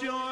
your